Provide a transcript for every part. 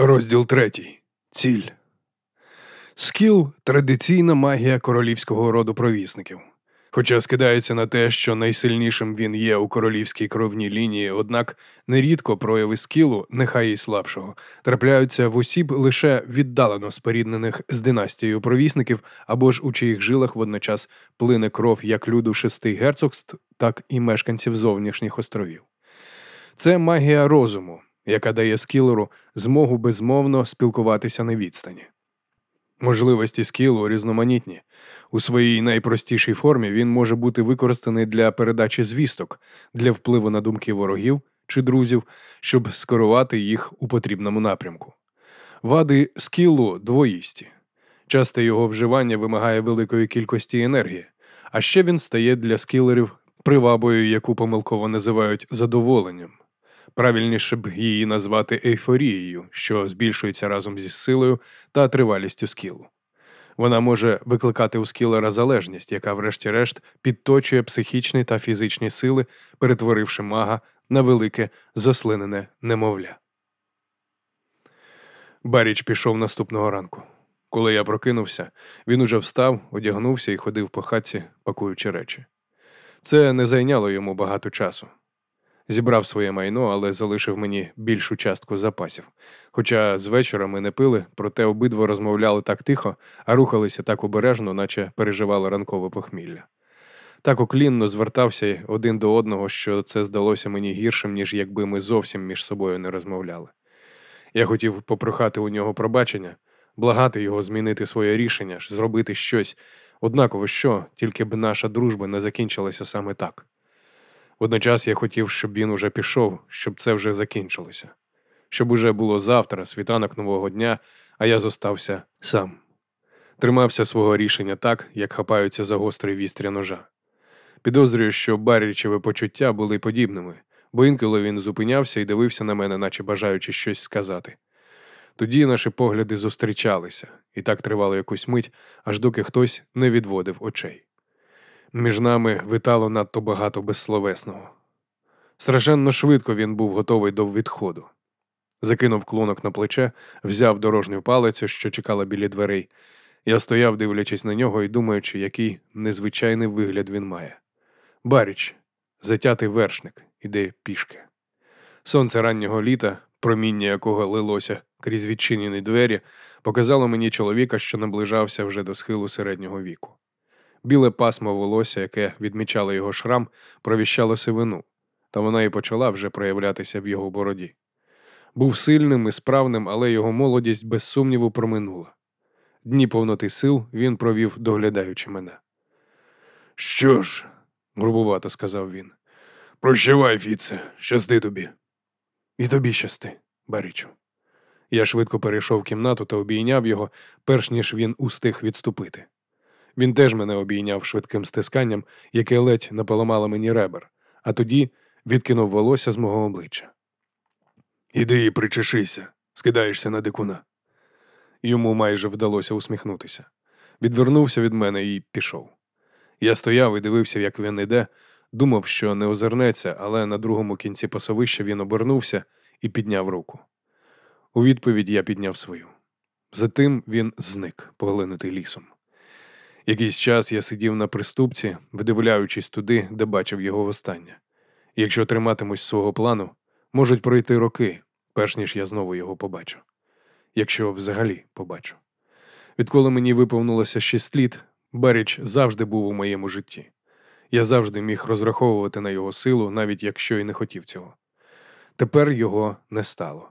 Розділ третій. Ціль. Скіл традиційна магія королівського роду провісників. Хоча скидається на те, що найсильнішим він є у королівській кровній лінії, однак нерідко прояви скілу, нехай і слабшого, трапляються в осіб лише віддалено споріднених з династією провісників або ж у чиїх жилах водночас плине кров як люду шести герцогств, так і мешканців зовнішніх островів. Це магія розуму, яка дає скілеру змогу безмовно спілкуватися на відстані. Можливості скілу різноманітні. У своїй найпростішій формі він може бути використаний для передачі звісток, для впливу на думки ворогів чи друзів, щоб скерувати їх у потрібному напрямку. Вади скілу двоїсті. Часте його вживання вимагає великої кількості енергії, а ще він стає для скілерів привабою, яку помилково називають задоволенням. Правильніше б її назвати ейфорією, що збільшується разом зі силою та тривалістю скілу. Вона може викликати у скілера залежність, яка, врешті-решт, підточує психічні та фізичні сили, перетворивши мага на велике заслинене немовля. Баріч пішов наступного ранку. Коли я прокинувся, він уже встав, одягнувся і ходив по хатці, пакуючи речі. Це не зайняло йому багато часу. Зібрав своє майно, але залишив мені більшу частку запасів. Хоча з вечора ми не пили, проте обидва розмовляли так тихо, а рухалися так обережно, наче переживали ранкове похмілля. Так уклінно звертався один до одного, що це здалося мені гіршим, ніж якби ми зовсім між собою не розмовляли. Я хотів попрохати у нього пробачення, благати його змінити своє рішення, зробити щось, однаково що, тільки б наша дружба не закінчилася саме так. Водночас я хотів, щоб він уже пішов, щоб це вже закінчилося, щоб уже було завтра, світанок нового дня, а я зостався сам. Тримався свого рішення так, як хапаються за гострий вістря ножа. Підозрюю, що Баррічеві почуття були подібними, бо інколи він зупинявся і дивився на мене, наче бажаючи щось сказати. Тоді наші погляди зустрічалися, і так тривало якусь мить, аж доки хтось не відводив очей. Між нами витало надто багато безсловесного. Страшенно швидко він був готовий до відходу. Закинув клонок на плече, взяв дорожню палицю, що чекала біля дверей. Я стояв, дивлячись на нього і думаючи, який незвичайний вигляд він має. Баріч, затятий вершник, іде пішки. Сонце раннього літа, проміння якого лилося крізь відчинені двері, показало мені чоловіка, що наближався вже до схилу середнього віку. Біле пасмо волосся, яке відмічало його шрам, провіщало сивину, та вона і почала вже проявлятися в його бороді. Був сильним і справним, але його молодість без сумніву проминула. Дні повноти сил він провів, доглядаючи мене. Що ж, грубувато сказав він, прощавай, Фіце, щасти тобі. І тобі щасти, Барічу. Я швидко перейшов в кімнату та обійняв його, перш ніж він устиг відступити. Він теж мене обійняв швидким стисканням, яке ледь не поламало мені ребер, а тоді відкинув волосся з мого обличчя. Іди і причешися, скидаєшся на дикуна. Йому майже вдалося усміхнутися. Відвернувся від мене і пішов. Я стояв і дивився, як він іде, думав, що не озирнеться, але на другому кінці пасовища він обернувся і підняв руку. У відповідь я підняв свою. Затим він зник, поглинутий лісом. Якийсь час я сидів на приступці, вдивляючись туди, де бачив його востаннє. Якщо триматимусь свого плану, можуть пройти роки, перш ніж я знову його побачу. Якщо взагалі побачу. Відколи мені виповнилося шість літ, Баріч завжди був у моєму житті. Я завжди міг розраховувати на його силу, навіть якщо й не хотів цього. Тепер його не стало.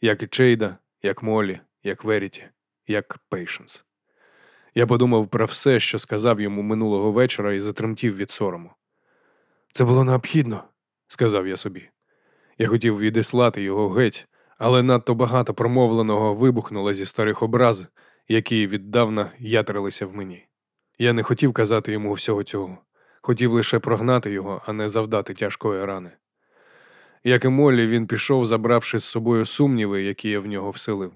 Як і Чейда, як Молі, як Веріті, як Пейшенс. Я подумав про все, що сказав йому минулого вечора, і затремтів від сорому. Це було необхідно, сказав я собі. Я хотів відіслати його геть, але надто багато промовленого вибухнуло зі старих образ, які віддавна ятрилися в мені. Я не хотів казати йому всього цього, хотів лише прогнати його, а не завдати тяжкої рани. Як і Моллі, він пішов, забравши з собою сумніви, які я в нього вселив.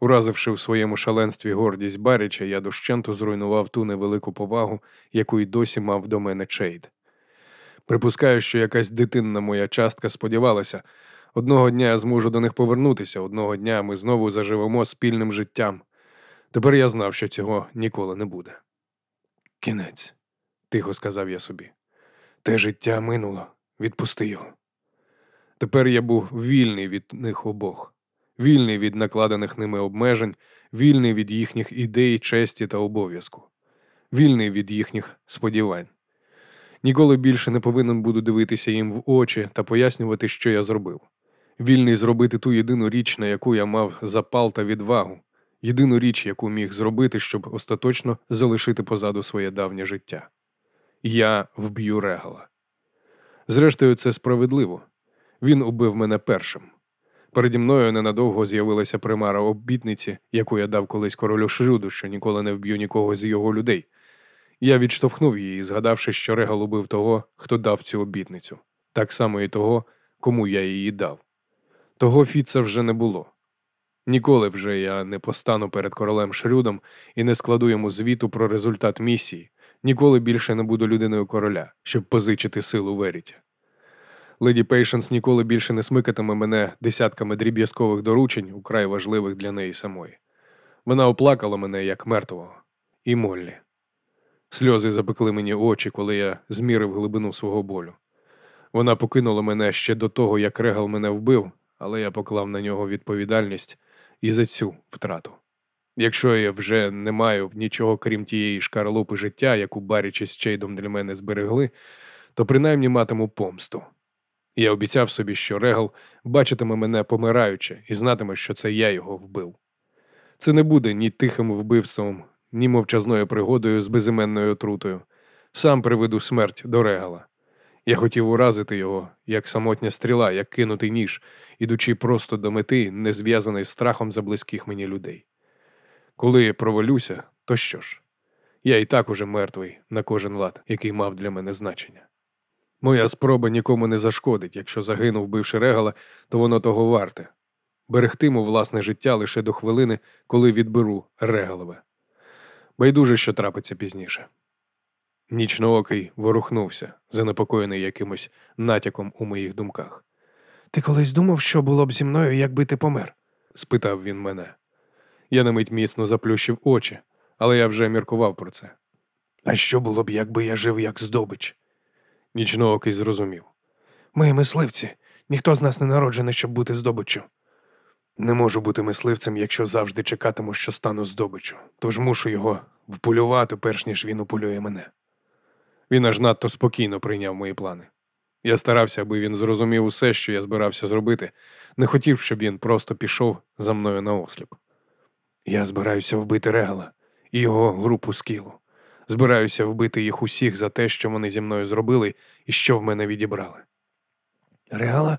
Уразивши в своєму шаленстві гордість Баріча, я дощенту зруйнував ту невелику повагу, яку й досі мав до мене Чейд. Припускаю, що якась дитинна моя частка сподівалася, Одного дня я зможу до них повернутися, одного дня ми знову заживемо спільним життям. Тепер я знав, що цього ніколи не буде. Кінець, тихо сказав я собі. Те життя минуло, відпусти його. Тепер я був вільний від них обох, вільний від накладених ними обмежень, вільний від їхніх ідей, честі та обов'язку, вільний від їхніх сподівань. Ніколи більше не повинен буду дивитися їм в очі та пояснювати, що я зробив. Вільний зробити ту єдину річ, на яку я мав запал та відвагу, єдину річ, яку міг зробити, щоб остаточно залишити позаду своє давнє життя. Я вб'ю регала. Зрештою, це справедливо. Він убив мене першим. Переді мною ненадовго з'явилася примара обітниці, яку я дав колись королю Шрюду, що ніколи не вб'ю нікого з його людей. Я відштовхнув її, згадавши, що Регал убив того, хто дав цю обітницю, так само і того, кому я її дав. Того Фіца вже не було. Ніколи вже я не постану перед королем Шрюдом і не складу йому звіту про результат місії, ніколи більше не буду людиною короля, щоб позичити силу Веріті. Леді Пейшенс ніколи більше не смикатиме мене десятками дріб'язкових доручень, украй важливих для неї самої. Вона оплакала мене як мертвого. І Моллі. Сльози запекли мені очі, коли я змірив глибину свого болю. Вона покинула мене ще до того, як Регал мене вбив, але я поклав на нього відповідальність і за цю втрату. Якщо я вже не маю нічого крім тієї шкарлупи життя, яку Барічі з Чейдом для мене зберегли, то принаймні матиму помсту. Я обіцяв собі, що Регал бачитиме мене помираючи і знатиме, що це я його вбив. Це не буде ні тихим вбивством, ні мовчазною пригодою з безіменною отрутою. Сам приведу смерть до Регала. Я хотів уразити його, як самотня стріла, як кинутий ніж, ідучи просто до мети, не зв'язаний з страхом за близьких мені людей. Коли провалюся, то що ж? Я і так уже мертвий на кожен лад, який мав для мене значення. Моя спроба нікому не зашкодить, якщо загинув, вбивши регала, то воно того варте. Берегтиму власне життя лише до хвилини, коли відберу регалове. Байдуже, що трапиться пізніше. Нічноокий ворухнувся, занепокоєний якимось натяком у моїх думках. Ти колись думав, що було б зі мною, якби ти помер? спитав він мене. Я на мить міцно заплющив очі, але я вже міркував про це. А що було б, якби я жив як здобич? Нічноокий зрозумів. Ми мисливці, ніхто з нас не народжений, щоб бути здобиччю. Не можу бути мисливцем, якщо завжди чекатиму, що стану здобиччю, тож мушу його вполювати, перш ніж він уполює мене. Він аж надто спокійно прийняв мої плани. Я старався, аби він зрозумів усе, що я збирався зробити, не хотів, щоб він просто пішов за мною на осліп. Я збираюся вбити регала і його групу скілу. Збираюся вбити їх усіх за те, що вони зі мною зробили і що в мене відібрали. Регала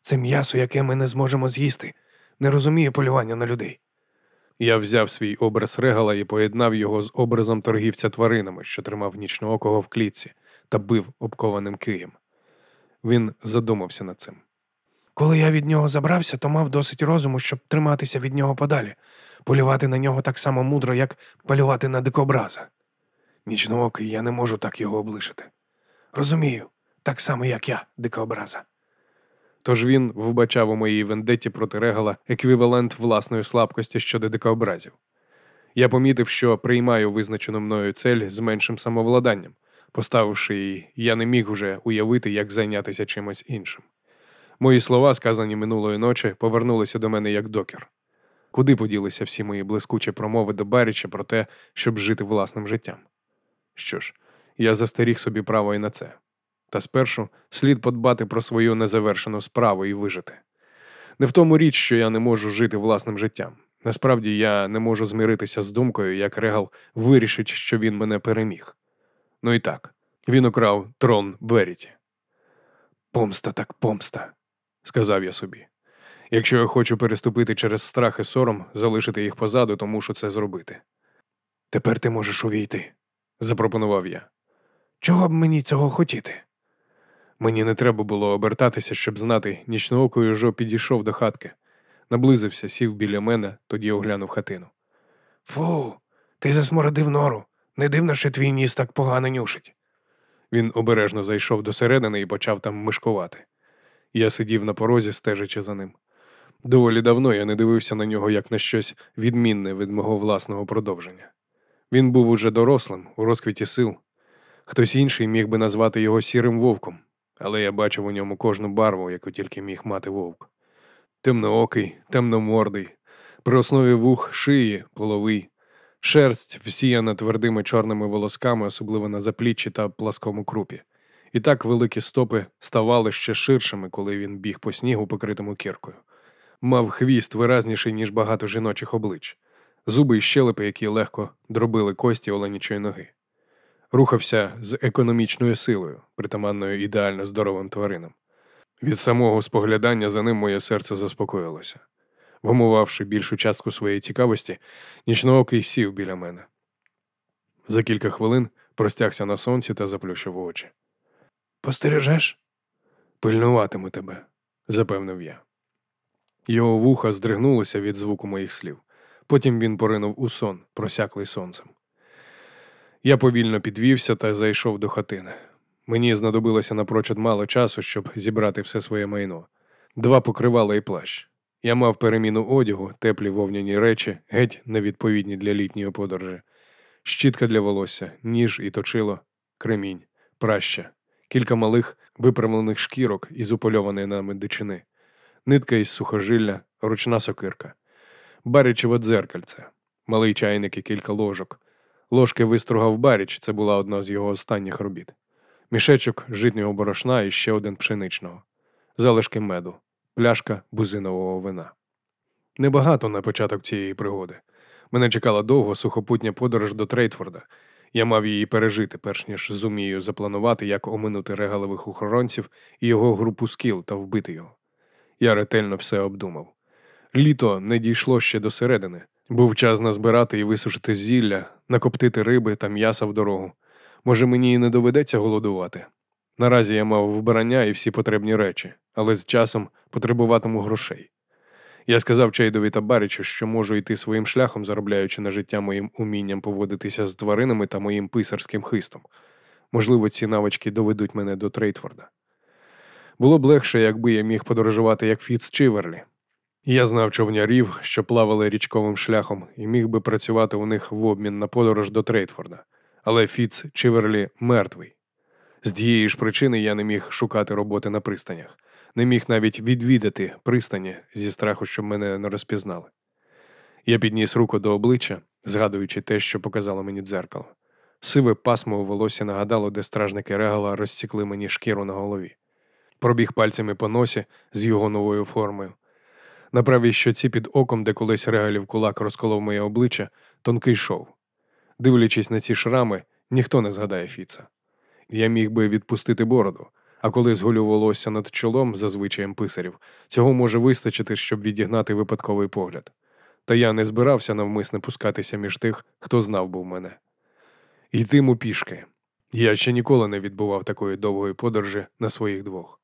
це м'ясо, яке ми не зможемо з'їсти. Не розуміє полювання на людей. Я взяв свій образ регала і поєднав його з образом торгівця тваринами, що тримав нічноокого в клітці та бив обкованим києм. Він задумався над цим. Коли я від нього забрався, то мав досить розуму, щоб триматися від нього подалі, полювати на нього так само мудро, як полювати на дикобраза. Нічноокий, я не можу так його облишити. Розумію, так само, як я, дикобраза. Тож він вбачав у моїй вендеті проти регала еквівалент власної слабкості щодо дикообразів. Я помітив, що приймаю визначену мною цель з меншим самовладанням. Поставивши її, я не міг уже уявити, як зайнятися чимось іншим. Мої слова, сказані минулої ночі, повернулися до мене як докер. Куди поділися всі мої блискучі промови до Баріча про те, щоб жити власним життям? Що ж, я застеріг собі право і на це. Та спершу слід подбати про свою незавершену справу і вижити. Не в тому річ, що я не можу жити власним життям. Насправді я не можу змиритися з думкою, як Регал вирішить, що він мене переміг. Ну і так, він украв трон Веріті. Помста так помста, сказав я собі. Якщо я хочу переступити через страх і сором, залишити їх позаду, то мушу це зробити. Тепер ти можеш увійти, запропонував я. Чого б мені цього хотіти? Мені не треба було обертатися, щоб знати, нічноокою Жо підійшов до хатки, наблизився, сів біля мене, тоді оглянув хатину. Фу, ти засмородив нору. Не дивно, що твій ніс так погано нюшить. Він обережно зайшов до середини і почав там мишкувати. Я сидів на порозі, стежачи за ним. Доволі давно я не дивився на нього як на щось відмінне від мого власного продовження. Він був уже дорослим, у розквіті сил. Хтось інший міг би назвати його сірим вовком, але я бачив у ньому кожну барву, яку тільки міг мати вовк. Темноокий, темномордий, при основі вух шиї, половий, шерсть всіяна твердими чорними волосками, особливо на запліччі та пласкому крупі. І так великі стопи ставали ще ширшими, коли він біг по снігу, покритому кіркою. Мав хвіст виразніший, ніж багато жіночих облич, зуби й щелепи, які легко дробили кості оленічої ноги. Рухався з економічною силою, притаманною ідеально здоровим тваринам. Від самого споглядання за ним моє серце заспокоїлося. Вимувавши більшу частку своєї цікавості, нічноокий сів біля мене. За кілька хвилин простягся на сонці та заплющив очі. Постережеш? Пильнуватиму тебе, запевнив я. Його вуха здригнулося від звуку моїх слів. Потім він поринув у сон, просяклий сонцем. Я повільно підвівся та зайшов до хатини. Мені знадобилося напрочуд мало часу, щоб зібрати все своє майно. Два покривала і плащ. Я мав переміну одягу, теплі вовняні речі, геть невідповідні для літньої подорожі, щітка для волосся, ніж і точило, кремінь, праща, кілька малих виправлених шкірок із упольованої нами дичини, нитка із сухожилля, ручна сокирка, барічеве дзеркальце, малий чайник і кілька ложок. Ложки вистругав баріч, це була одна з його останніх робіт. Мішечок житнього борошна і ще один пшеничного, залишки меду, пляшка бузинового вина. Небагато на початок цієї пригоди. Мене чекала довго сухопутня подорож до Трейтфорда. Я мав її пережити, перш ніж зумію запланувати, як оминути регалових охоронців і його групу скіл та вбити його. Я ретельно все обдумав. Літо не дійшло ще до середини. Був час назбирати і висушити зілля, накоптити риби та м'яса в дорогу. Може, мені і не доведеться голодувати. Наразі я мав вбирання і всі потрібні речі, але з часом потребуватиму грошей. Я сказав Чейдові та Барічу, що можу йти своїм шляхом, заробляючи на життя моїм умінням поводитися з тваринами та моїм писарським хистом. Можливо, ці навички доведуть мене до Трейтфорда. Було б легше, якби я міг подорожувати як Фіц Чиверлі. Я знав човнярів, що плавали річковим шляхом, і міг би працювати у них в обмін на подорож до Трейтфорда. Але Фіц Чиверлі мертвий. З тієї ж причини я не міг шукати роботи на пристанях, не міг навіть відвідати пристані зі страху, щоб мене не розпізнали. Я підніс руку до обличчя, згадуючи те, що показало мені дзеркало. Сиве пасмо у волосся нагадало, де стражники регала розсікли мені шкіру на голові. Пробіг пальцями по носі з його новою формою. На правій щоці під оком, де колись регалів кулак розколов моє обличчя, тонкий шов. Дивлячись на ці шрами, ніхто не згадає Фіца. Я міг би відпустити бороду, а коли зголю волосся над чолом, за звичаєм писарів, цього може вистачити, щоб відігнати випадковий погляд. Та я не збирався навмисне пускатися між тих, хто знав був мене. Йтиму пішки. Я ще ніколи не відбував такої довгої подорожі на своїх двох.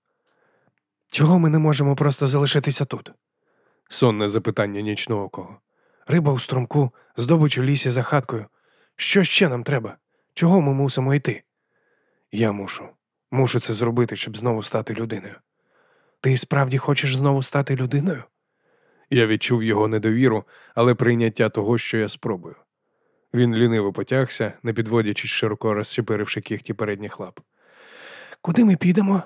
Чого ми не можемо просто залишитися тут? Сонне запитання нічного кого. Риба у струмку, здобич у лісі за хаткою. Що ще нам треба? Чого ми мусимо йти? Я мушу. Мушу це зробити, щоб знову стати людиною. Ти справді хочеш знову стати людиною? Я відчув його недовіру, але прийняття того, що я спробую. Він ліниво потягся, не підводячись широко розщепиривши кіхті передніх лап. Куди ми підемо?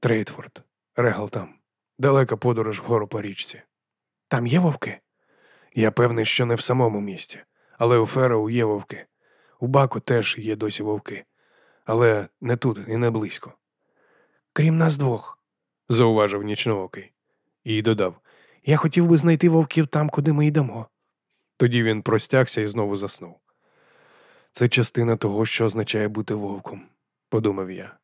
Трейтфорд, Регал там. Далека подорож вгору по річці. Там є вовки? Я певний, що не в самому місті, але у Фероу є вовки. У Баку теж є досі вовки, але не тут і не близько. Крім нас двох, зауважив нічноокий. І додав Я хотів би знайти вовків там, куди ми йдемо. Тоді він простягся і знову заснув. Це частина того, що означає бути вовком, подумав я.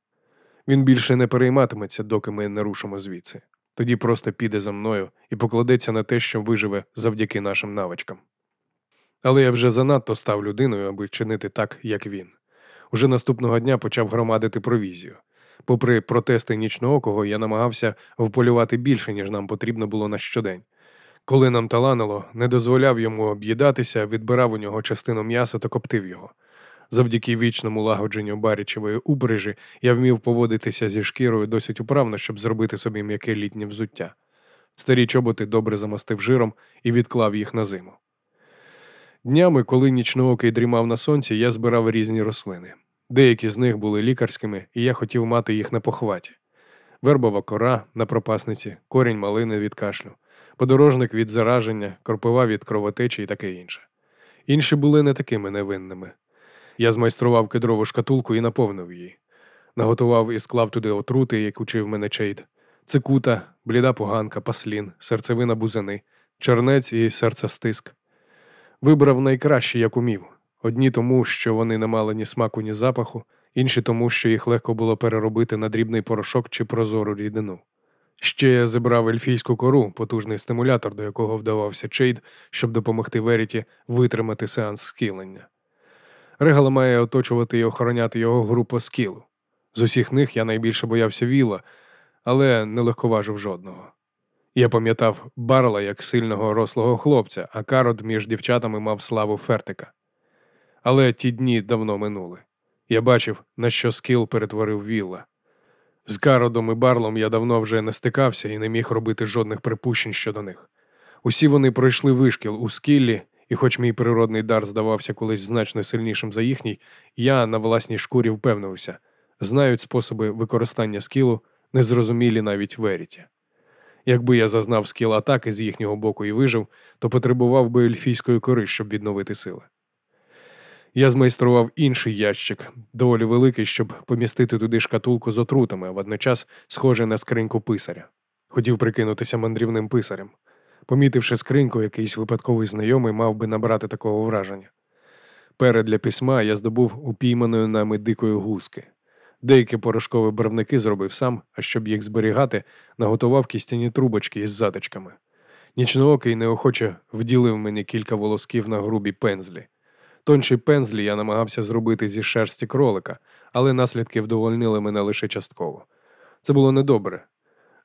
Він більше не перейматиметься, доки ми не рушимо звідси. Тоді просто піде за мною і покладеться на те, що виживе завдяки нашим навичкам. Але я вже занадто став людиною, аби чинити так, як він. Уже наступного дня почав громадити провізію. Попри протести нічноокого, я намагався вполювати більше, ніж нам потрібно було на щодень. Коли нам таланило, не дозволяв йому об'їдатися, відбирав у нього частину м'яса та коптив його. Завдяки вічному лагодженню барічевої убережі я вмів поводитися зі шкірою досить управно, щоб зробити собі м'яке літнє взуття. Старі чоботи добре замастив жиром і відклав їх на зиму. Днями, коли нічноокий дрімав на сонці, я збирав різні рослини. Деякі з них були лікарськими, і я хотів мати їх на похваті. Вербова кора на пропасниці, корінь малини від кашлю, подорожник від зараження, кропива від кровотечі і таке інше. Інші були не такими невинними. Я змайстрував кедрову шкатулку і наповнив її. Наготував і склав туди отрути, як учив мене Чейд. цикута, бліда поганка, паслін, серцевина бузини, чернець і серцестиск. Вибрав найкраще, як умів. Одні тому, що вони не мали ні смаку, ні запаху, інші тому, що їх легко було переробити на дрібний порошок чи прозору рідину. Ще я зібрав ельфійську кору, потужний стимулятор, до якого вдавався Чейд, щоб допомогти Веріті витримати сеанс скілення. Регала має оточувати і охороняти його група скілу. З усіх них я найбільше боявся віла, але не легковажив жодного. Я пам'ятав Барла як сильного рослого хлопця, а Карод між дівчатами мав славу фертика. Але ті дні давно минули. Я бачив, на що скіл перетворив Вілла. З Кародом і Барлом я давно вже не стикався і не міг робити жодних припущень щодо них. Усі вони пройшли вишкіл у скіллі, і, хоч мій природний дар здавався колись значно сильнішим за їхній, я на власній шкурі впевнився, знають способи використання скілу, незрозумілі навіть веріті. Якби я зазнав скіл атаки з їхнього боку і вижив, то потребував би ельфійської кори, щоб відновити сили. Я змайстрував інший ящик, доволі великий, щоб помістити туди шкатулку з отрутами, а водночас схожий на скриньку писаря. Хотів прикинутися мандрівним писарем. Помітивши скриньку, якийсь випадковий знайомий мав би набрати такого враження. Перед для письма я здобув упійманою нами дикої гуски. Деякі порошкові барвники зробив сам, а щоб їх зберігати, наготував кістяні трубочки із заточками. Нічноокий неохоче вділив мені кілька волосків на грубі пензлі. Тонші пензлі я намагався зробити зі шерсті кролика, але наслідки вдовольнили мене лише частково. Це було недобре.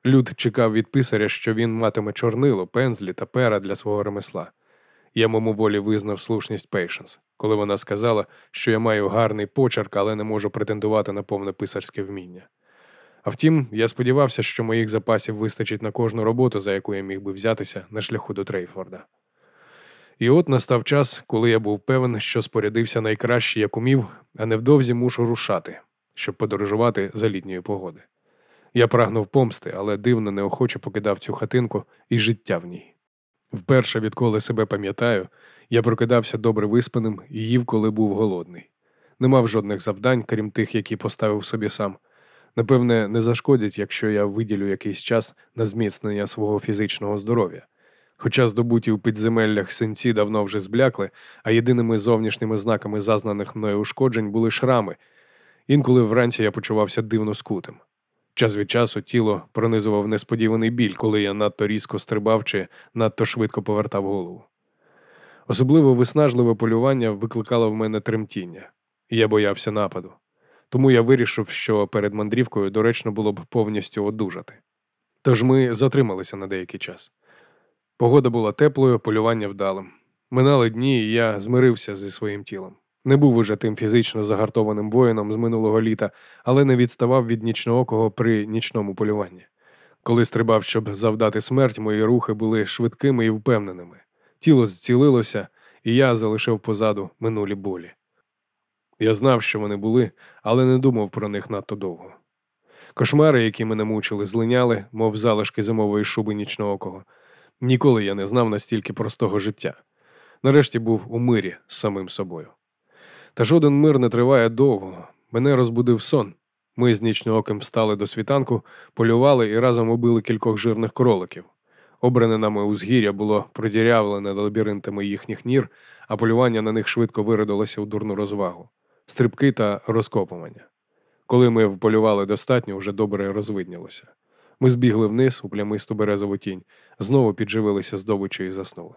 Люд чекав від писаря, що він матиме чорнило, пензлі та пера для свого ремесла. Я мимоволі визнав слушність Пейшенс, коли вона сказала, що я маю гарний почерк, але не можу претендувати на повне писарське вміння. А втім, я сподівався, що моїх запасів вистачить на кожну роботу, за яку я міг би взятися на шляху до Трейфорда. І от настав час, коли я був певен, що спорядився найкраще, як умів, а невдовзі мушу рушати, щоб подорожувати за літньої погоди. Я прагнув помсти, але дивно неохоче покидав цю хатинку і життя в ній. Вперше, відколи себе пам'ятаю, я прокидався добре виспаним і їв, коли був голодний. Не мав жодних завдань, крім тих, які поставив собі сам. Напевне, не зашкодять, якщо я виділю якийсь час на зміцнення свого фізичного здоров'я. Хоча здобуті у підземеллях синці давно вже зблякли, а єдиними зовнішніми знаками зазнаних мною ушкоджень були шрами. Інколи вранці я почувався дивно скутим. Час від часу тіло пронизував несподіваний біль, коли я надто різко стрибав чи надто швидко повертав голову. Особливо виснажливе полювання викликало в мене тремтіння, і я боявся нападу. Тому я вирішив, що перед мандрівкою доречно було б повністю одужати. Тож ми затрималися на деякий час. Погода була теплою, полювання вдалим. Минали дні, і я змирився зі своїм тілом. Не був уже тим фізично загартованим воїном з минулого літа, але не відставав від нічноокого при нічному полюванні. Коли стрибав, щоб завдати смерть, мої рухи були швидкими і впевненими. Тіло зцілилося, і я залишив позаду минулі болі. Я знав, що вони були, але не думав про них надто довго. Кошмари, які мене мучили, злиняли, мов залишки зимової шуби нічноокого. Ніколи я не знав настільки простого життя. Нарешті був у мирі з самим собою. Та жоден мир не триває довго. Мене розбудив сон. Ми з нічнооким встали до світанку, полювали і разом убили кількох жирних кроликів. Обране нами узгір'я було продірявлене лабіринтами їхніх нір, а полювання на них швидко виродилося у дурну розвагу, стрибки та розкопування. Коли ми вполювали достатньо, вже добре розвиднілося. Ми збігли вниз у плямисту березову тінь, знову підживилися здобичою і заснули.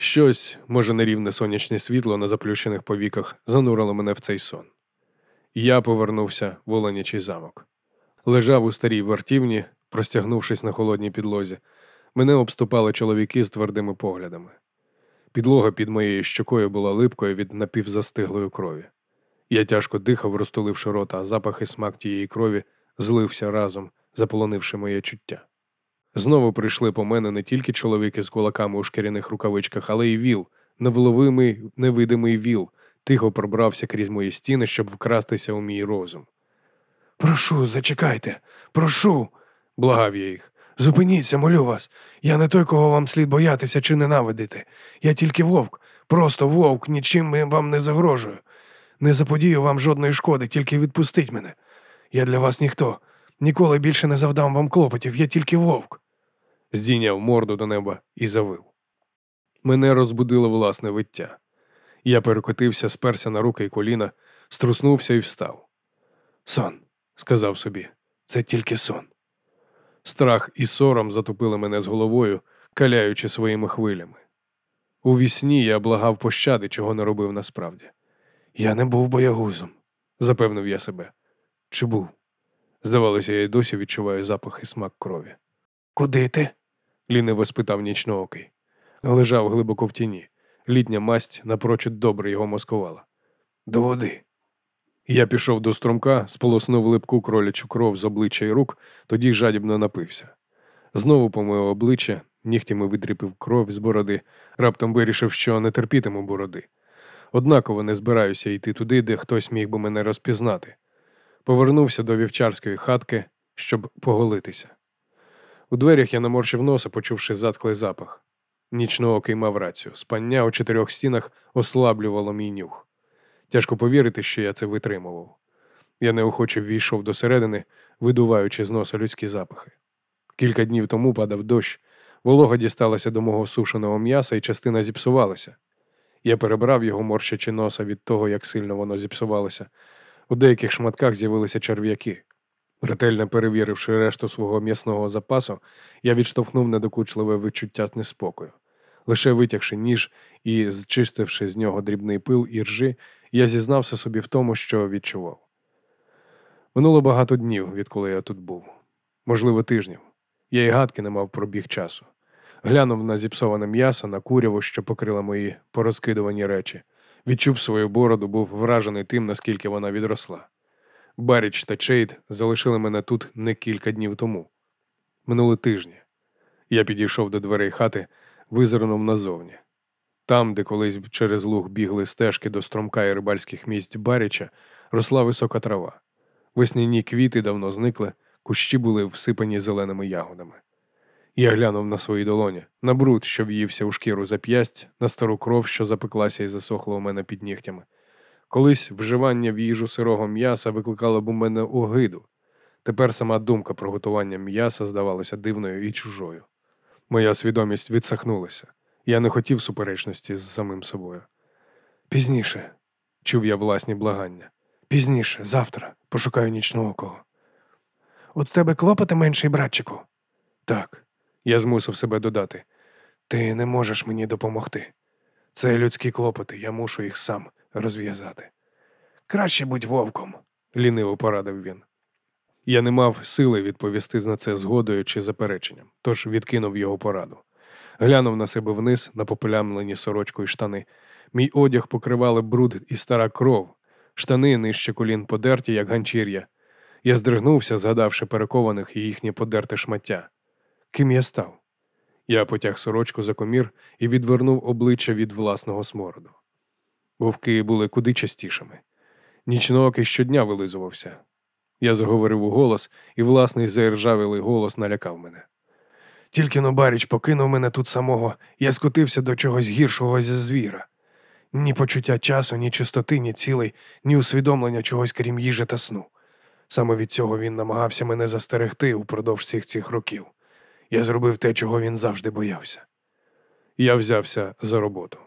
Щось, може, нерівне сонячне світло на заплющених повіках, занурило мене в цей сон. Я повернувся в Оленячий замок. Лежав у старій вартівні, простягнувшись на холодній підлозі. Мене обступали чоловіки з твердими поглядами. Підлога під моєю щокою була липкою від напівзастиглої крові. Я тяжко дихав, розтуливши рота, а запах і смак тієї крові злився разом, заполонивши моє чуття. Знову прийшли по мене не тільки чоловіки з кулаками у шкіряних рукавичках, але й віл, невловимий невидимий віл, тихо пробрався крізь мої стіни, щоб вкрастися у мій розум. Прошу, зачекайте, прошу, Благав я їх. зупиніться, молю вас. Я не той, кого вам слід боятися чи ненавидити. Я тільки вовк, просто вовк, нічим вам не загрожую. Не заподію вам жодної шкоди, тільки відпустіть мене. Я для вас ніхто. Ніколи більше не завдам вам клопотів, я тільки вовк. Здійняв морду до неба і завив. Мене розбудило власне виття. Я перекотився, сперся на руки і коліна, струснувся і встав. Сон, Сказав собі, це тільки сон. страх і сором затопили мене з головою, каляючи своїми хвилями. У вісні я благав пощади, чого не робив насправді. Я не був боягузом. Запевнив я себе. Чи був? Здавалося, я й досі відчуваю запах і смак крові. Куди ти? Ліниво спитав нічноокий. Лежав глибоко в тіні. Літня масть напрочуд добре його маскувала. До води. Я пішов до струмка, сполоснув липку кролячу кров з обличчя і рук, тоді жадібно напився. Знову помив обличчя, нігтями видріпив кров з бороди, раптом вирішив, що не терпітиму бороди. Однаково не збираюся йти туди, де хтось міг би мене розпізнати. Повернувся до вівчарської хатки, щоб поголитися. У дверях я наморщив носа, почувши затхлий запах. Нічноокий мав рацію. Спання у чотирьох стінах ослаблювало мій нюх. Тяжко повірити, що я це витримував. Я неохоче ввійшов до середини, видуваючи з носа людські запахи. Кілька днів тому падав дощ, волога дісталася до мого сушеного м'яса і частина зіпсувалася. Я перебрав його, морщачи носа від того, як сильно воно зіпсувалося. У деяких шматках з'явилися черв'яки. Ретельно перевіривши решту свого м'ясного запасу, я відштовхнув недокучливе відчуття неспокою. Лише витягши ніж і зчистивши з нього дрібний пил і ржи, я зізнався собі в тому, що відчував. Минуло багато днів, відколи я тут був, можливо, тижнів. Я й гадки не мав про біг часу. Глянув на зіпсоване м'ясо, на куряву, що покрила мої порозкидувані речі. Відчув свою бороду, був вражений тим, наскільки вона відросла. Баріч та Чейд залишили мене тут не кілька днів тому. Минули тижні. Я підійшов до дверей хати, визирнув назовні. Там, де колись через луг бігли стежки до струмка і рибальських місць Баріча, росла висока трава. Весняні квіти давно зникли, кущі були всипані зеленими ягодами. Я глянув на свої долоні, на бруд, що в'ївся у шкіру зап'ясть, на стару кров, що запеклася і засохла у мене під нігтями. Колись вживання в їжу сирого м'яса викликало б у мене огиду. Тепер сама думка про готування м'яса здавалася дивною і чужою. Моя свідомість відсахнулася. Я не хотів суперечності з самим собою. Пізніше, Чув я власні благання. пізніше, завтра, пошукаю нічного кого. От тебе клопоти менший, братчику. Так, я змусив себе додати. Ти не можеш мені допомогти. Це людські клопоти, я мушу їх сам розв'язати. Краще будь вовком. ліниво порадив він. Я не мав сили відповісти на це згодою чи запереченням, тож відкинув його пораду. Глянув на себе вниз, на популямлені сорочкою штани. Мій одяг покривали бруд і стара кров, штани нижче колін подерті, як ганчір'я. Я здригнувся, згадавши перекованих і їхнє подерте шмаття. Ким я став? Я потяг сорочку за комір і відвернув обличчя від власного смороду. Вовки були куди частішими. Нічноокий щодня вилизувався. Я заговорив у голос, і власний заіржавілий голос налякав мене. Тільки но Баріч покинув мене тут самого, я скотився до чогось гіршого зі звіра. Ні почуття часу, ні чистоти, ні цілей, ні усвідомлення чогось крім їжі та сну. Саме від цього він намагався мене застерегти упродовж всіх цих років. Я зробив те, чого він завжди боявся. Я взявся за роботу.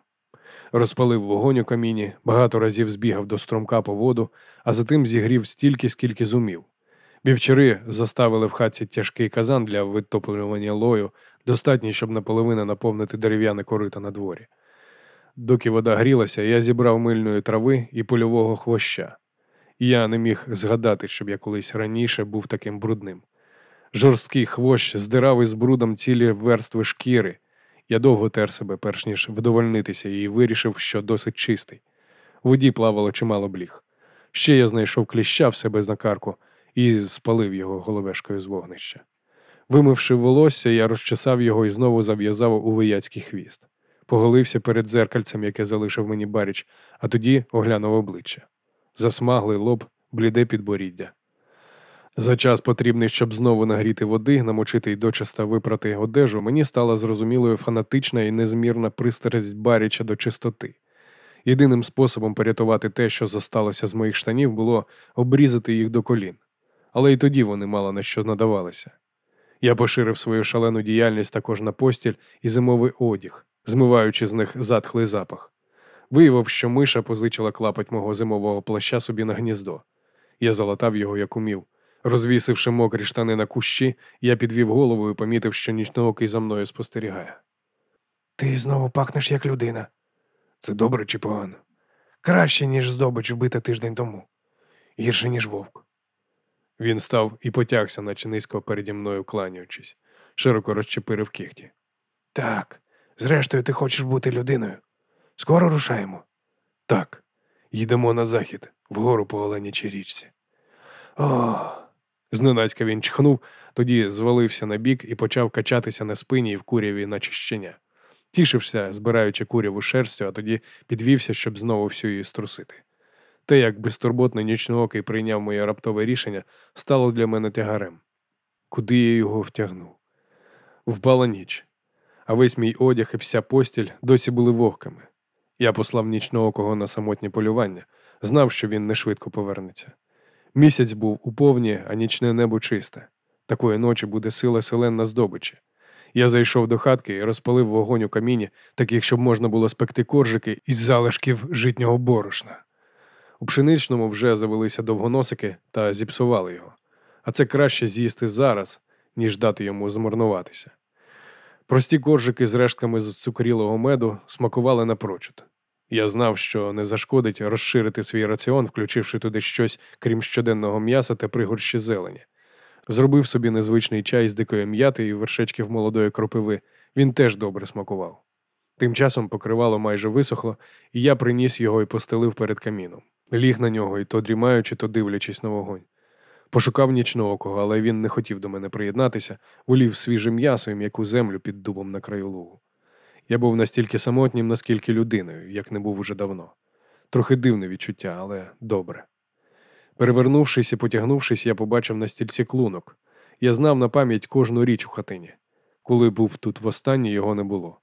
Розпалив вогонь у каміні, багато разів збігав до струмка по воду, а затим зігрів стільки, скільки зумів. Вівчари заставили в хатці тяжкий казан для витоплювання лою, достатній, щоб наполовину наповнити дерев'яне корито на дворі. Доки вода грілася, я зібрав мильної трави і польового хвоща. Я не міг згадати, щоб я колись раніше був таким брудним. Жорсткий хвощ здирав із брудом цілі верстви шкіри. Я довго тер себе, перш ніж вдовольнитися, і вирішив, що досить чистий. У воді плавало чимало бліг. Ще я знайшов кліща в себе на карку і спалив його головешкою з вогнища. Вимивши волосся, я розчесав його і знову зав'язав у вияцький хвіст. Поголився перед зеркальцем, яке залишив мені баріч, а тоді оглянув обличчя. Засмаглий лоб, бліде підборіддя. За час потрібний, щоб знову нагріти води, намочити й дочиста випрати одежу, мені стала зрозумілою фанатична і незмірна пристрасть баріча до чистоти. Єдиним способом порятувати те, що зосталося з моїх штанів, було обрізати їх до колін. Але й тоді вони мало на що надавалися. Я поширив свою шалену діяльність також на постіль і зимовий одяг, змиваючи з них затхлий запах. Виявив, що миша позичила клапоть мого зимового плаща собі на гніздо. Я залатав його, як умів. Розвісивши мокрі штани на кущі, я підвів голову і помітив, що нічноокий за мною спостерігає. Ти знову пахнеш як людина. Це добре чи погано? Краще, ніж здобич вбита тиждень тому. Гірше, ніж вовк. Він став і потягся, наче низько переді мною кланяючись, широко розчепирив кіхті. Так, зрештою, ти хочеш бути людиною. Скоро рушаємо. Так, їдемо на захід, вгору по Оленячій річці. О, Зненацька він чхнув, тоді звалився на бік і почав качатися на спині і в куряві, наче щеня. Тішився, збираючи куряву шерстю, а тоді підвівся, щоб знову всю її струсити. Те, як безтурботний нічноокий прийняв моє раптове рішення, стало для мене тягарем. Куди я його втягнув? Впала ніч, а весь мій одяг і вся постіль досі були вогками. Я послав нічноокого на самотнє полювання, знав, що він не швидко повернеться. Місяць був у повні, а нічне небо чисте. Такої ночі буде сила селен на здобичі. Я зайшов до хатки і розпалив вогонь у каміні, таких, щоб можна було спекти коржики із залишків житнього борошна. У пшеничному вже завелися довгоносики та зіпсували його, а це краще з'їсти зараз, ніж дати йому змарнуватися. Прості коржики з рештками з цукрілого меду смакували напрочуд. Я знав, що не зашкодить розширити свій раціон, включивши туди щось, крім щоденного м'яса та пригорщі зелені. Зробив собі незвичний чай з дикої м'яти і вершечків молодої кропиви. Він теж добре смакував. Тим часом покривало майже висохло, і я приніс його і постелив перед каміном. Ліг на нього і то дрімаючи, то дивлячись на вогонь. Пошукав нічноокого, але він не хотів до мене приєднатися, волів свіже м'ясо і м'яку землю під дубом на краю лугу. Я був настільки самотнім, наскільки людиною, як не був уже давно. Трохи дивне відчуття, але добре. Перевернувшись і потягнувшись, я побачив на стільці клунок. Я знав на пам'ять кожну річ у хатині. Коли був тут востаннє, його не було.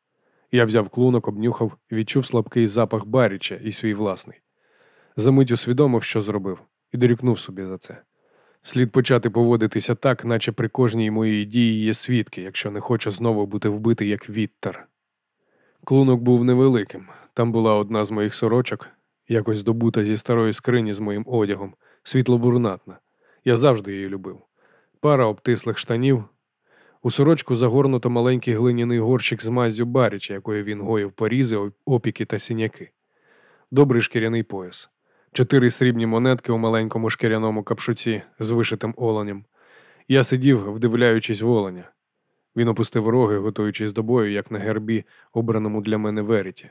Я взяв клунок, обнюхав, відчув слабкий запах баріча і свій власний. Замить усвідомив, що зробив, і дорікнув собі за це. Слід почати поводитися так, наче при кожній моїй дії є свідки, якщо не хочу знову бути вбитий, як Віттер. Клунок був невеликим. Там була одна з моїх сорочок, якось добута зі старої скрині з моїм одягом, світлобурнатна. Я завжди її любив. Пара обтислих штанів. У сорочку загорнуто маленький глиняний горщик з маззю баріча, якою він гоїв порізи, опіки та сіняки. Добрий шкіряний пояс. Чотири срібні монетки у маленькому шкіряному капшуці з вишитим оленем. Я сидів, вдивляючись в оленя. Він опустив роги, готуючись до бою, як на гербі, обраному для мене вереті.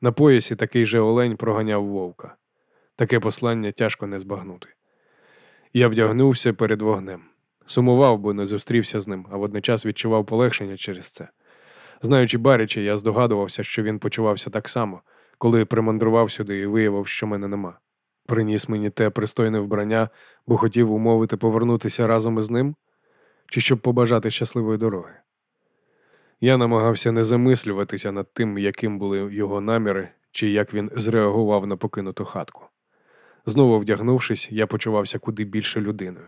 На поясі такий же олень проганяв вовка. Таке послання тяжко не збагнути. Я вдягнувся перед вогнем. Сумував, бо не зустрівся з ним, а водночас відчував полегшення через це. Знаючи Баріча, я здогадувався, що він почувався так само, коли примандрував сюди і виявив, що мене нема. Приніс мені те пристойне вбрання, бо хотів умовити повернутися разом із ним, чи щоб побажати щасливої дороги. Я намагався не замислюватися над тим, яким були його наміри, чи як він зреагував на покинуту хатку. Знову вдягнувшись, я почувався куди більше людиною.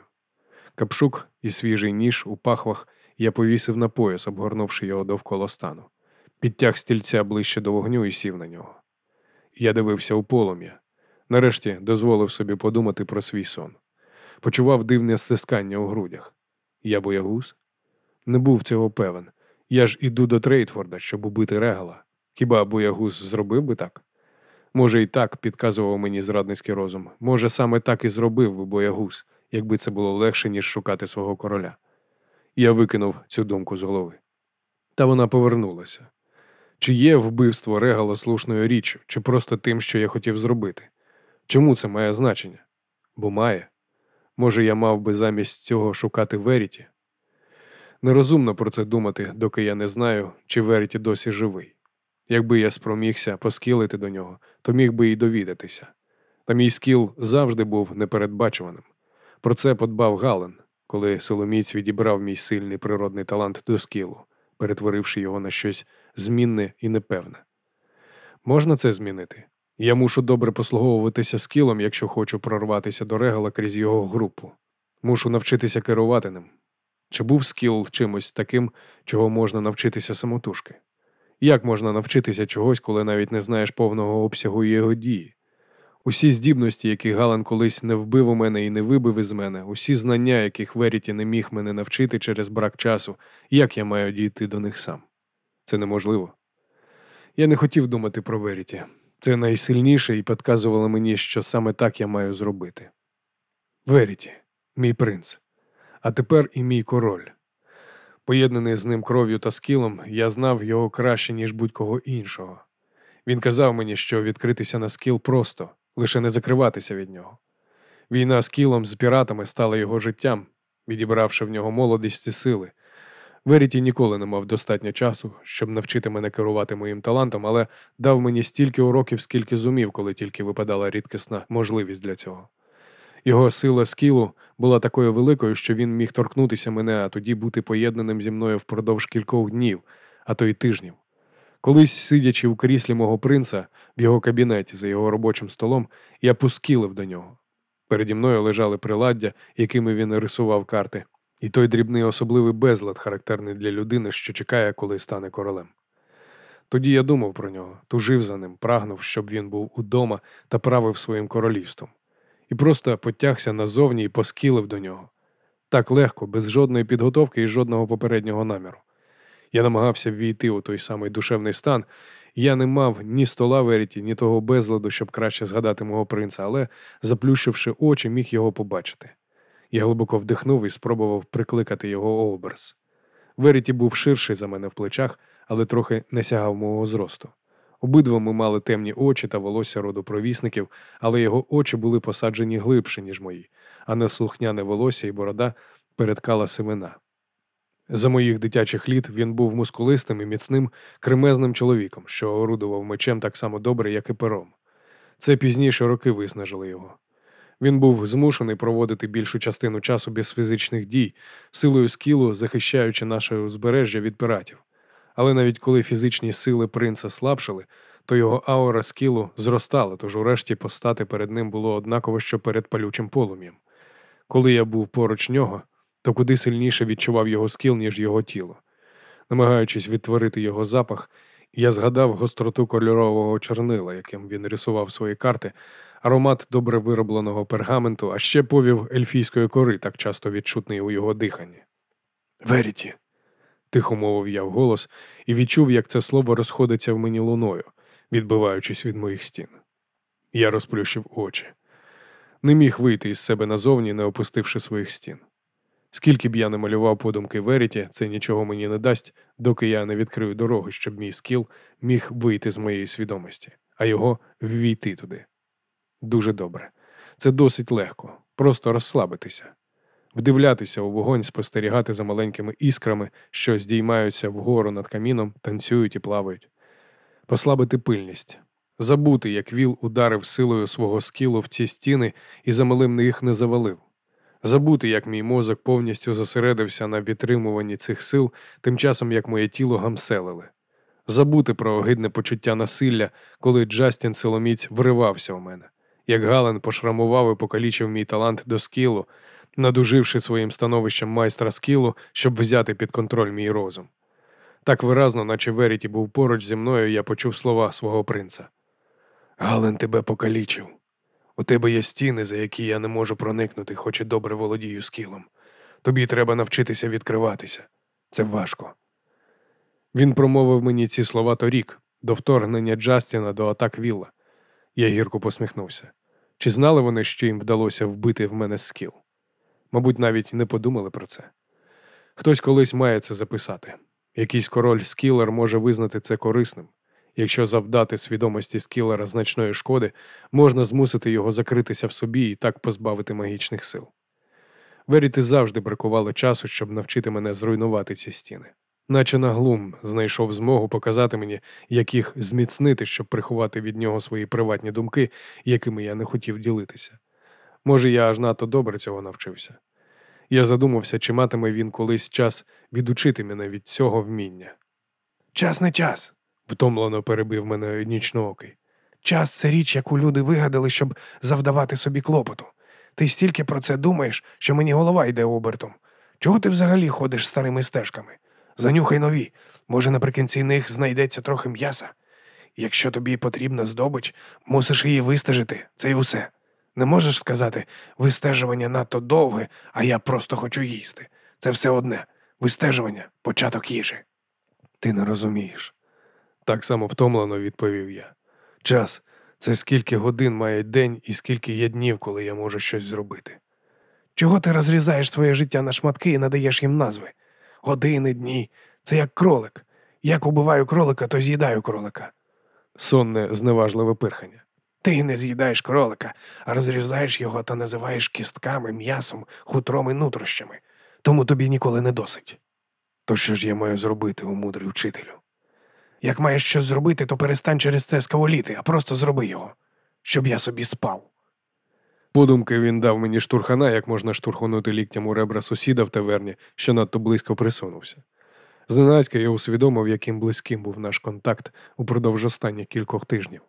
Капшук і свіжий ніж у пахвах я повісив на пояс, обгорнувши його довкола стану. Підтяг стільця ближче до вогню і сів на нього. Я дивився у полум'я. Нарешті дозволив собі подумати про свій сон. Почував дивне стискання у грудях. Я боягуз? Не був цього певен. Я ж іду до Трейтфорда, щоб убити регала. Хіба боягуз зробив би так? Може, і так підказував мені зрадницький розум. Може, саме так і зробив би боягуз, якби це було легше, ніж шукати свого короля. Я викинув цю думку з голови. Та вона повернулася. Чи є вбивство регала слушною річчю, чи просто тим, що я хотів зробити? Чому це має значення? бо має. Може, я мав би замість цього шукати Веріті? Нерозумно про це думати, доки я не знаю, чи Веріті досі живий. Якби я спромігся поскілити до нього, то міг би і довідатися. Та мій скіл завжди був непередбачуваним. Про це подбав Гален, коли Соломіць відібрав мій сильний природний талант до скілу, перетворивши його на щось змінне і непевне. Можна це змінити? Я мушу добре послуговуватися скілом, якщо хочу прорватися до регала крізь його групу. Мушу навчитися керувати ним. Чи був скіл чимось таким, чого можна навчитися самотужки? Як можна навчитися чогось, коли навіть не знаєш повного обсягу його дії? Усі здібності, які Галан колись не вбив у мене і не вибив із мене, усі знання, яких Веріті не міг мене навчити через брак часу, як я маю дійти до них сам? Це неможливо. Я не хотів думати про Веріті. Це найсильніше і підказувало мені, що саме так я маю зробити. Веріті, мій принц, а тепер і мій король. Поєднаний з ним кров'ю та скілом, я знав його краще, ніж будь-кого іншого. Він казав мені, що відкритися на скіл просто, лише не закриватися від нього. Війна з кілом з піратами стала його життям, відібравши в нього молодість і сили. Веріті ніколи не мав достатньо часу, щоб навчити мене керувати моїм талантом, але дав мені стільки уроків, скільки зумів, коли тільки випадала рідкісна можливість для цього. Його сила скілу була такою великою, що він міг торкнутися мене, а тоді бути поєднаним зі мною впродовж кількох днів, а то й тижнів. Колись, сидячи в кріслі мого принца в його кабінеті за його робочим столом, я пускілив до нього. Переді мною лежали приладдя, якими він рисував карти, і той дрібний особливий безлад, характерний для людини, що чекає, коли стане королем. Тоді я думав про нього, тужив за ним, прагнув, щоб він був удома та правив своїм королівством, і просто потягся назовні і поскілив до нього. Так легко, без жодної підготовки і жодного попереднього наміру. Я намагався ввійти у той самий душевний стан. Я не мав ні стола Веріті, ні того безладу, щоб краще згадати мого принца, але, заплющивши очі, міг його побачити. Я глибоко вдихнув і спробував прикликати його образ. Веріті був ширший за мене в плечах, але трохи не сягав мого зросту. Обидва ми мали темні очі та волосся роду провісників, але його очі були посаджені глибше, ніж мої, а неслухняне волосся і борода передкала семена. За моїх дитячих літ він був мускулистим і міцним кремезним чоловіком, що орудував мечем так само добре, як і пером. Це пізніше роки виснажили його. Він був змушений проводити більшу частину часу без фізичних дій, силою скілу захищаючи наше узбережжя від піратів. Але навіть коли фізичні сили принца слабшили, то його аура скілу зростала, тож урешті постати перед ним було однаково, що перед палючим полум'ям. Коли я був поруч нього, то куди сильніше відчував його скіл, ніж його тіло. Намагаючись відтворити його запах, я згадав гостроту кольорового чорнила, яким він рисував свої карти, аромат добре виробленого пергаменту, а ще повів ельфійської кори, так часто відчутний у його диханні. Веріті, тихо мовив я вголос і відчув, як це слово розходиться в мені луною, відбиваючись від моїх стін. Я розплющив очі. Не міг вийти із себе назовні, не опустивши своїх стін. Скільки б я не малював подумки Веріті, це нічого мені не дасть, доки я не відкрию дороги, щоб мій скіл міг вийти з моєї свідомості, а його ввійти туди. Дуже добре. Це досить легко, просто розслабитися, вдивлятися у вогонь, спостерігати за маленькими іскрами, що здіймаються вгору над каміном, танцюють і плавають, послабити пильність, забути, як віл ударив силою свого скілу в ці стіни і замалим їх не завалив. Забути, як мій мозок повністю зосередився на підтримуванні цих сил, тим часом як моє тіло гамселили. Забути про огидне почуття насилля, коли Джастін Соломіць вривався у мене, як Гален пошрамував і покалічив мій талант до скілу, надуживши своїм становищем майстра скілу, щоб взяти під контроль мій розум. Так виразно, наче Веріті був поруч зі мною, я почув слова свого принца. Гален тебе покалічив. У тебе є стіни, за які я не можу проникнути, хоч і добре володію скілом. Тобі треба навчитися відкриватися. Це важко. Він промовив мені ці слова торік, до вторгнення Джастіна до атак Вілла. Я гірко посміхнувся. Чи знали вони, що їм вдалося вбити в мене скіл? Мабуть, навіть не подумали про це. Хтось колись має це записати. Якийсь король скілер може визнати це корисним. Якщо завдати свідомості скілера значної шкоди, можна змусити його закритися в собі і так позбавити магічних сил. Веріти завжди бракувало часу, щоб навчити мене зруйнувати ці стіни. Наче наглум знайшов змогу показати мені, як їх зміцнити, щоб приховати від нього свої приватні думки, якими я не хотів ділитися. Може, я аж надто добре цього навчився. Я задумався, чи матиме він колись час відучити мене від цього вміння. Час не час, Втомлено перебив мене нічноокий. Час це річ, яку люди вигадали, щоб завдавати собі клопоту. Ти стільки про це думаєш, що мені голова йде обертом. Чого ти взагалі ходиш старими стежками? Занюхай нові. Може, наприкінці них знайдеться трохи м'яса. Якщо тобі потрібна здобич, мусиш її вистежити, це й усе. Не можеш сказати, вистежування надто довге, а я просто хочу їсти. Це все одне. Вистежування початок їжі. Ти не розумієш. Так само втомлено відповів я. Час це скільки годин має день і скільки є днів, коли я можу щось зробити. Чого ти розрізаєш своє життя на шматки і надаєш їм назви? Години, дні. Це як кролик. Як убиваю кролика, то з'їдаю кролика. Сонне, зневажливе пирхання. Ти не з'їдаєш кролика, а розрізаєш його та називаєш кістками, м'ясом, хутром і нутрощами. Тому тобі ніколи не досить. То що ж я маю зробити, о мудрий вчителю? Як маєш щось зробити, то перестань через це скаволіти, а просто зроби його, щоб я собі спав. Подумки він дав мені штурхана, як можна штурхнути ліктям у ребра сусіда в таверні, що надто близько присунувся. Зненацька я усвідомив, яким близьким був наш контакт упродовж останніх кількох тижнів.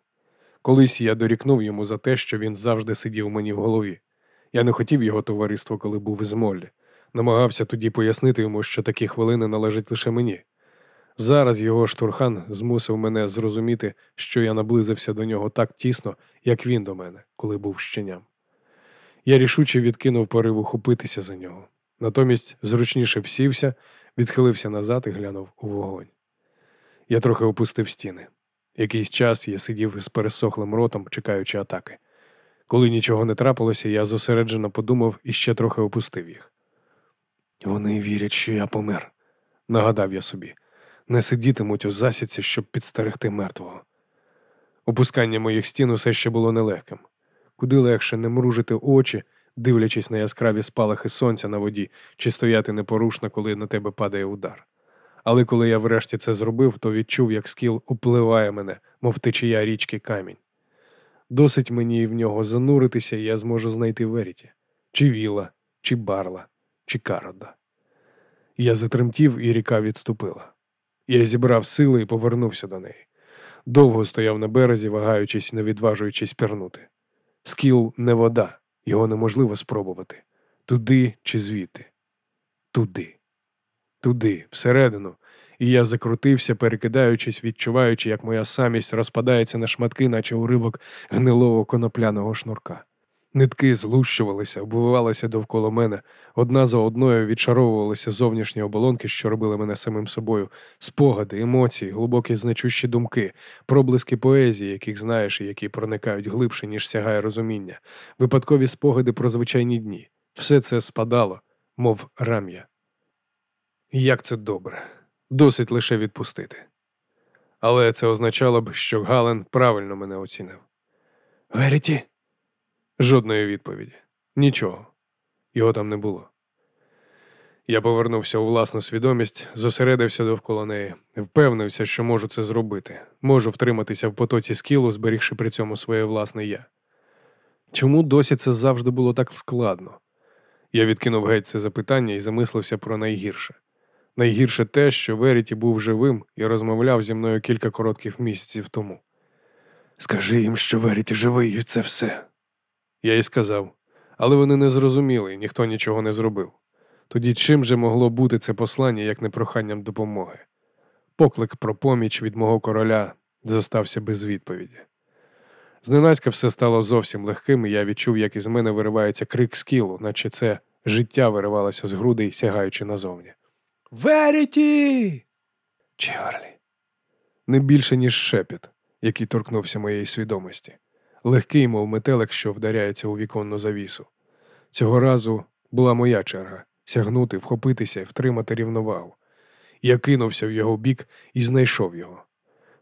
Колись я дорікнув йому за те, що він завжди сидів мені в голові. Я не хотів його товариства, коли був із Моллі. Намагався тоді пояснити йому, що такі хвилини належать лише мені. Зараз його штурхан змусив мене зрозуміти, що я наблизився до нього так тісно, як він до мене, коли був щеням. Я рішуче відкинув порив ухопитися за нього. Натомість зручніше всівся, відхилився назад і глянув у вогонь. Я трохи опустив стіни. Якийсь час я сидів із пересохлим ротом, чекаючи атаки. Коли нічого не трапилося, я зосереджено подумав і ще трохи опустив їх. Вони вірять, що я помер, нагадав я собі, не сидітимуть у засідці, щоб підстерегти мертвого. Опускання моїх стін усе ще було нелегким. Куди легше не мружити очі, дивлячись на яскраві спалахи сонця на воді, чи стояти непорушно, коли на тебе падає удар. Але коли я врешті це зробив, то відчув, як скіл упливає мене, мов течія річки камінь. Досить мені в нього зануритися, і я зможу знайти Веріті, чи Віла, чи Барла, чи Карода. Я затремтів, і ріка відступила. Я зібрав сили і повернувся до неї. Довго стояв на березі, вагаючись, не відважуючись пірнути. Скіл не вода, його неможливо спробувати. Туди чи звідти? Туди. Туди, всередину, і я закрутився, перекидаючись, відчуваючи, як моя самість розпадається на шматки, наче уривок гнилого конопляного шнурка. Нитки злущувалися, обвивалися довкола мене, одна за одною відшаровувалися зовнішні оболонки, що робили мене самим собою, спогади, емоції, глибокі значущі думки, проблиски поезії, яких знаєш і які проникають глибше, ніж сягає розуміння, випадкові спогади про звичайні дні. Все це спадало, мов рам'я. Як це добре, досить лише відпустити. Але це означало б, що Гален правильно мене оцінив. Веріті? Жодної відповіді. Нічого. Його там не було. Я повернувся у власну свідомість, зосередився довкола неї, впевнився, що можу це зробити, можу втриматися в потоці скілу, зберігши при цьому своє власне я. Чому досі це завжди було так складно? Я відкинув геть це запитання і замислився про найгірше. Найгірше те, що Веріті був живим і розмовляв зі мною кілька коротких місяців тому. Скажи їм, що Веріті живий, і це все. Я й сказав, але вони не зрозуміли, і ніхто нічого не зробив. Тоді чим же могло бути це послання, як не проханням допомоги? Поклик про поміч від мого короля зостався без відповіді. Зненацька все стало зовсім легким, і я відчув, як із мене виривається крик скілу, наче це життя виривалося з грудей, сягаючи назовні. Веріті! Чіверлі. Не більше, ніж шепіт, який торкнувся моєї свідомості легкий, мов метелик, що вдаряється у віконну завісу. Цього разу була моя черга сягнути, вхопитися і втримати рівновагу. Я кинувся в його бік і знайшов його.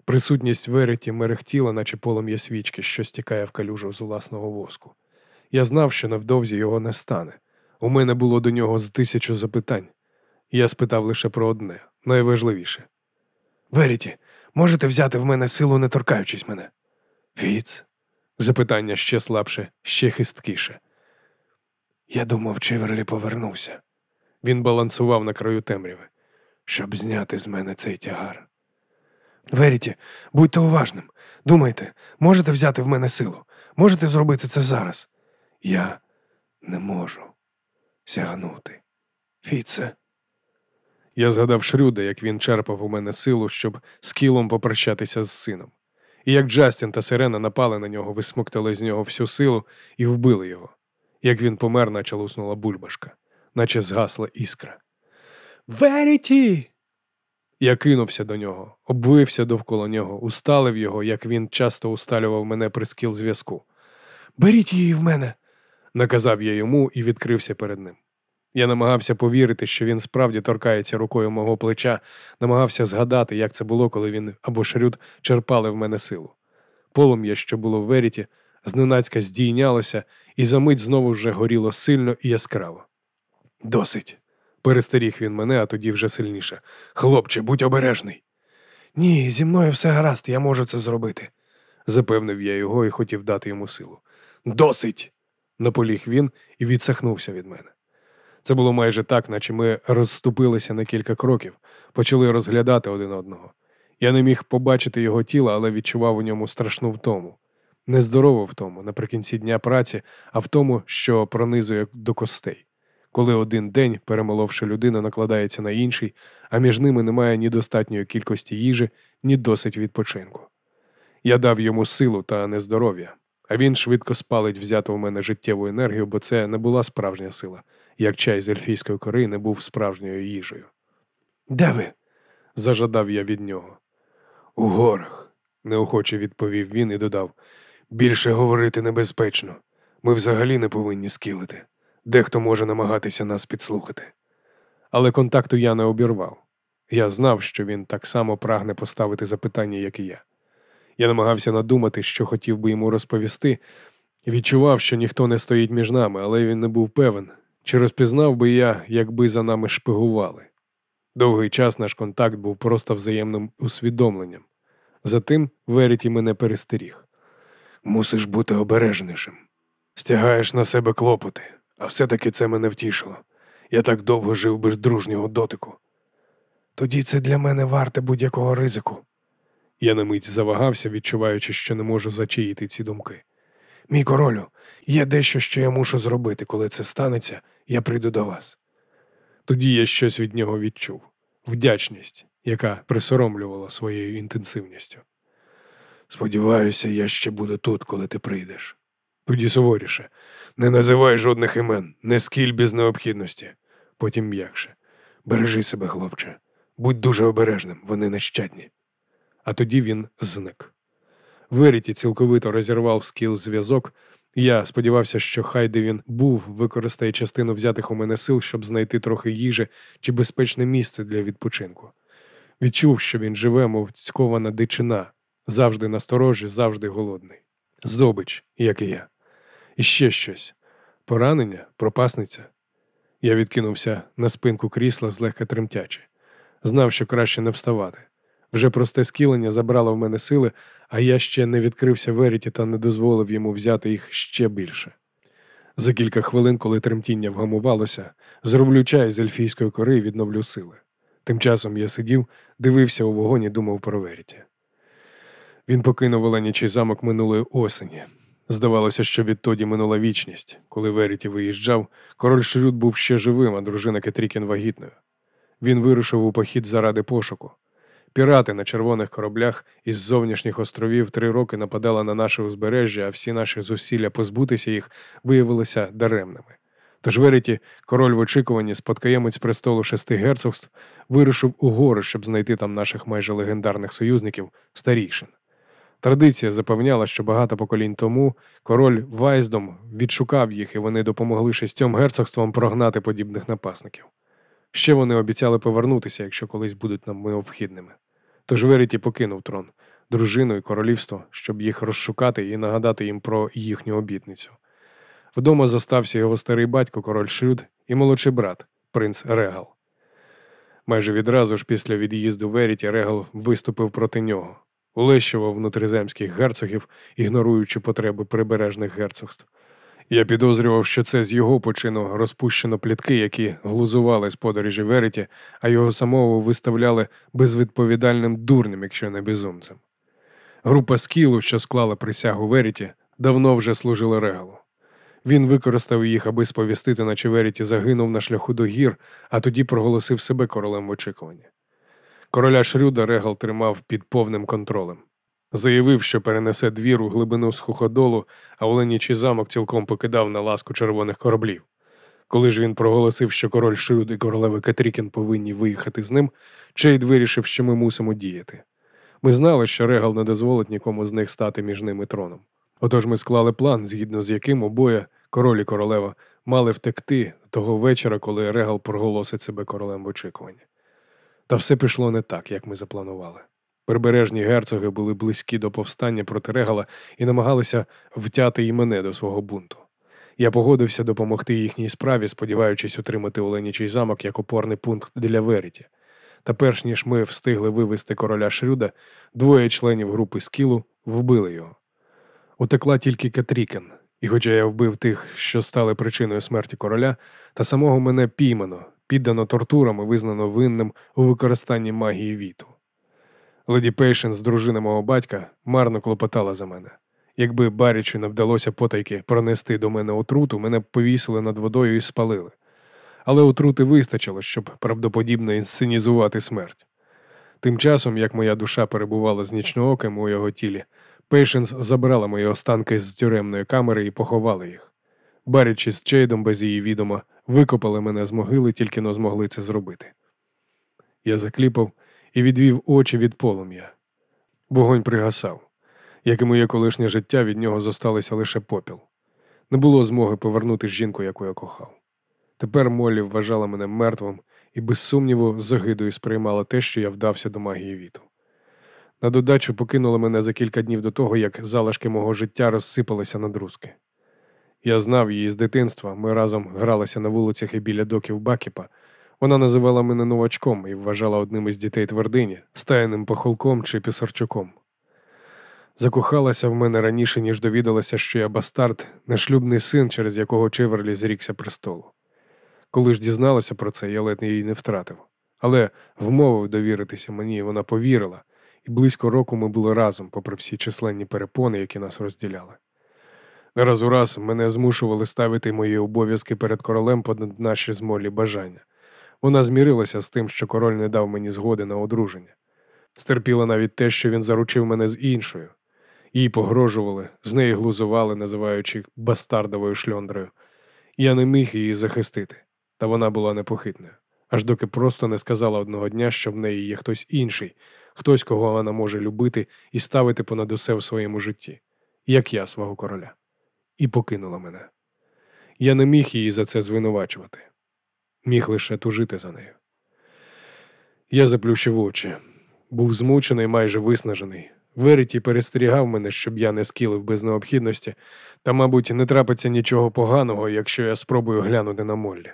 Присутність Вереті мерехтіла, наче полум'я свічки, що стікає в калюжу з власного воску. Я знав, що невдовзі його не стане. У мене було до нього з тисячу запитань. Я спитав лише про одне найважливіше. Веріті, можете взяти в мене силу, не торкаючись мене? Віц? Запитання ще слабше, ще хисткіше. Я думав, Чиверлі повернувся. Він балансував на краю темряви. Щоб зняти з мене цей тягар. Веріті, будьте уважним. Думайте, можете взяти в мене силу, можете зробити це зараз. Я не можу сягнути. Фіце. Я згадав Шрюда, як він черпав у мене силу, щоб з кілом попрощатися з сином. І як Джастін та Сирена напали на нього, висмоктали з нього всю силу і вбили його. Як він помер, наче луснула бульбашка, наче згасла іскра. Веріті! Я кинувся до нього, обвився довкола нього, усталив його, як він часто усталював мене при скіл зв'язку. Беріть її в мене, наказав я йому і відкрився перед ним. Я намагався повірити, що він справді торкається рукою мого плеча, намагався згадати, як це було, коли він або Шрюд черпали в мене силу. Полум'я, що було в веріті, зненацька здійнялося, і за мить знову вже горіло сильно і яскраво. Досить. Перестеріг він мене, а тоді вже сильніше. Хлопче, будь обережний. Ні, зі мною все гаразд, я можу це зробити, запевнив я його і хотів дати йому силу. Досить. наполіг він і відсахнувся від мене. Це було майже так, наче ми розступилися на кілька кроків, почали розглядати один одного. Я не міг побачити його тіло, але відчував у ньому страшну втому. Нездорову втому наприкінці дня праці, а в тому, що пронизує до костей. Коли один день, перемоловши людину, накладається на інший, а між ними немає ні достатньої кількості їжі, ні досить відпочинку. Я дав йому силу та нездоров'я, а він швидко спалить взяту у мене життєву енергію, бо це не була справжня сила, як чай з ельфійської кори не був справжньою їжею. Де ви? зажадав я від нього. У горах, неохоче відповів він і додав. Більше говорити небезпечно. Ми взагалі не повинні скілити. Дехто може намагатися нас підслухати. Але контакту я не обірвав. Я знав, що він так само прагне поставити запитання, як і я. Я намагався надумати, що хотів би йому розповісти, відчував, що ніхто не стоїть між нами, але він не був певен, чи розпізнав би я, якби за нами шпигували. Довгий час наш контакт був просто взаємним усвідомленням. Затим Веріті мене перестеріг. Мусиш бути обережнішим. Стягаєш на себе клопоти, а все-таки це мене втішило. Я так довго жив без дружнього дотику. Тоді це для мене варте будь-якого ризику. Я на мить завагався, відчуваючи, що не можу зачаїти ці думки. Мій королю, є дещо, що я мушу зробити, коли це станеться, я прийду до вас. Тоді я щось від нього відчув вдячність, яка присоромлювала своєю інтенсивністю. Сподіваюся, я ще буду тут, коли ти прийдеш. Тоді суворіше, не називай жодних імен, не скіль без необхідності. Потім м'якше. Бережи себе, хлопче, будь дуже обережним, вони нещадні. А тоді він зник. Веріті цілковито розірвав скіл зв'язок. Я сподівався, що хай де він був, використає частину взятих у мене сил, щоб знайти трохи їжі чи безпечне місце для відпочинку. Відчув, що він живе, мов цькована дичина, завжди насторожі, завжди голодний. Здобич, як і я. І ще щось поранення, пропасниця. Я відкинувся на спинку крісла злегка тремтячи. Знав, що краще не вставати. Вже просте скілення забрало в мене сили, а я ще не відкрився Веріті та не дозволив йому взяти їх ще більше. За кілька хвилин, коли тремтіння вгамувалося, зроблю чай з ельфійської кори і відновлю сили. Тим часом я сидів, дивився у вогонь і думав про Веріті. Він покинув Оленячий замок минулої осені. Здавалося, що відтоді минула вічність. Коли Веріті виїжджав, король Шрюд був ще живим, а дружина Кетрікін вагітною. Він вирушив у похід заради пошуку. Пірати на червоних кораблях із зовнішніх островів три роки нападали на наше узбережжя, а всі наші зусилля позбутися їх виявилися даремними. Тож Веріті, король в очікуванні, спадкоємець престолу шести герцогств, вирушив у гори, щоб знайти там наших майже легендарних союзників старішин. Традиція запевняла, що багато поколінь тому король Вайздом відшукав їх, і вони допомогли шістьом герцогствам прогнати подібних напасників. Ще вони обіцяли повернутися, якщо колись будуть нам необхідними. Тож Веріті покинув трон, дружину і королівство, щоб їх розшукати і нагадати їм про їхню обітницю. Вдома зостався його старий батько, король Шрюд, і молодший брат, принц Регал. Майже відразу ж після від'їзду Веріті Регал виступив проти нього, улещував внутриземських герцогів, ігноруючи потреби прибережних герцогств. Я підозрював, що це з його почину розпущено плітки, які глузували з подорожі Веріті, а його самого виставляли безвідповідальним дурним, якщо не безумцем. Група скілу, що склала присягу Веріті, давно вже служила регалу. Він використав їх, аби сповістити, наче Веріті загинув на шляху до гір, а тоді проголосив себе королем в очікуванні. Короля Шрюда Регал тримав під повним контролем. Заявив, що перенесе двір у глибину схуходолу, а Оленічий замок цілком покидав на ласку червоних кораблів. Коли ж він проголосив, що король Шрюд і королева Катрікін повинні виїхати з ним, Чейд вирішив, що ми мусимо діяти. Ми знали, що Регал не дозволить нікому з них стати між ними троном. Отож ми склали план, згідно з яким обоє, король і королева, мали втекти того вечора, коли Регал проголосить себе королем в очікуванні. Та все пішло не так, як ми запланували. Прибережні герцоги були близькі до повстання проти Регала і намагалися втяти і мене до свого бунту. Я погодився допомогти їхній справі, сподіваючись отримати Оленічий замок як опорний пункт для Веріті. Та перш ніж ми встигли вивести короля Шрюда, двоє членів групи Скілу вбили його. Утекла тільки Кетрікен, і хоча я вбив тих, що стали причиною смерті короля, та самого мене піймано, піддано тортурам і визнано винним у використанні магії віту. Леді Пейшенс, дружина мого батька, марно клопотала за мене. Якби Барічу не вдалося потайки пронести до мене отруту, мене б повісили над водою і спалили. Але отрути вистачило, щоб правдоподібно інсценізувати смерть. Тим часом, як моя душа перебувала з нічнооким у його тілі, Пейшенс забрала мої останки з тюремної камери і поховала їх. Барічі з Чейдом без її відома викопали мене з могили, тільки но змогли це зробити. Я закліпав і відвів очі від полум'я. Вогонь пригасав. Як і моє колишнє життя, від нього зосталося лише попіл. Не було змоги повернути жінку, яку я кохав. Тепер Моллі вважала мене мертвим і, без сумніву, з огидою сприймала те, що я вдався до магії віту. На додачу покинула мене за кілька днів до того, як залишки мого життя розсипалися на друзки. Я знав її з дитинства, ми разом гралися на вулицях і біля доків Бакіпа. Вона називала мене новачком і вважала одним із дітей твердині, стаяним похолком чи пісарчуком. Закохалася в мене раніше, ніж довідалася, що я бастард, нешлюбний син, через якого Чеверлі зрікся престолу. Коли ж дізналася про це, я ледь її не втратив. Але вмовив довіритися мені, і вона повірила, і близько року ми були разом, попри всі численні перепони, які нас розділяли. Раз у раз мене змушували ставити мої обов'язки перед королем понад наші змолі бажання. Вона змірилася з тим, що король не дав мені згоди на одруження. Стерпіла навіть те, що він заручив мене з іншою. Їй погрожували, з неї глузували, називаючи бастардовою шльондрою. Я не міг її захистити, та вона була непохитною, аж доки просто не сказала одного дня, що в неї є хтось інший, хтось, кого вона може любити і ставити понад усе в своєму житті, як я свого короля, і покинула мене. Я не міг її за це звинувачувати, міг лише тужити за нею. Я заплющив очі, був змучений, майже виснажений. Веріті перестерігав мене, щоб я не скілив без необхідності, та, мабуть, не трапиться нічого поганого, якщо я спробую глянути на Моллі.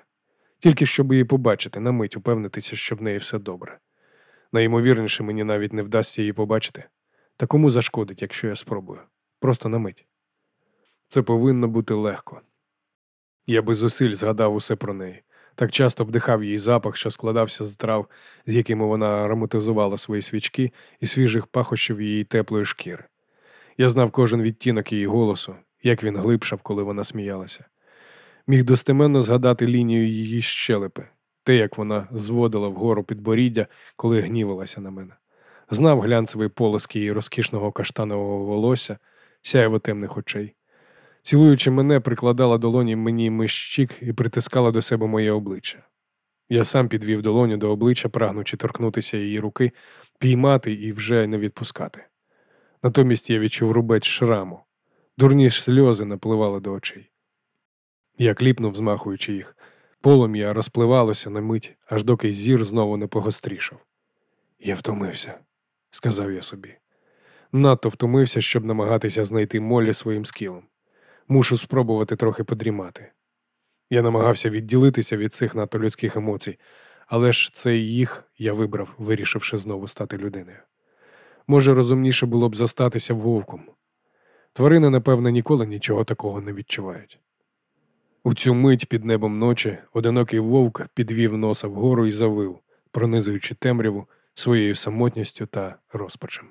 Тільки щоб її побачити, на мить упевнитися, що в неї все добре. Найімовірніше, мені навіть не вдасться її побачити. Та кому зашкодить, якщо я спробую? Просто на мить. Це повинно бути легко. Я без зусиль згадав усе про неї. Так часто вдихав її запах, що складався з трав, з якими вона ароматизувала свої свічки і свіжих пахощів її теплої шкіри. Я знав кожен відтінок її голосу, як він глибшав, коли вона сміялася. Міг достеменно згадати лінію її щелепи, те, як вона зводила вгору підборіддя, коли гнівалася на мене. Знав глянцевий полоск її розкішного каштанового волосся, сяєво темних очей. Цілуючи мене, прикладала долоні мені мищик і притискала до себе моє обличчя. Я сам підвів долоню до обличчя, прагнучи торкнутися її руки, піймати і вже не відпускати. Натомість я відчув рубець шраму. Дурні сльози напливали до очей. Я кліпнув, змахуючи їх. Полум'я розпливалося на мить, аж доки зір знову не погострішав. Я втомився, сказав я собі. Надто втомився, щоб намагатися знайти молі своїм скілом. Мушу спробувати трохи подрімати. Я намагався відділитися від цих надто людських емоцій, але ж це їх я вибрав, вирішивши знову стати людиною. Може, розумніше було б зостатися вовком. Тварини, напевне, ніколи нічого такого не відчувають. У цю мить під небом ночі одинокий вовк підвів носа вгору і завив, пронизуючи темряву своєю самотністю та розпачем.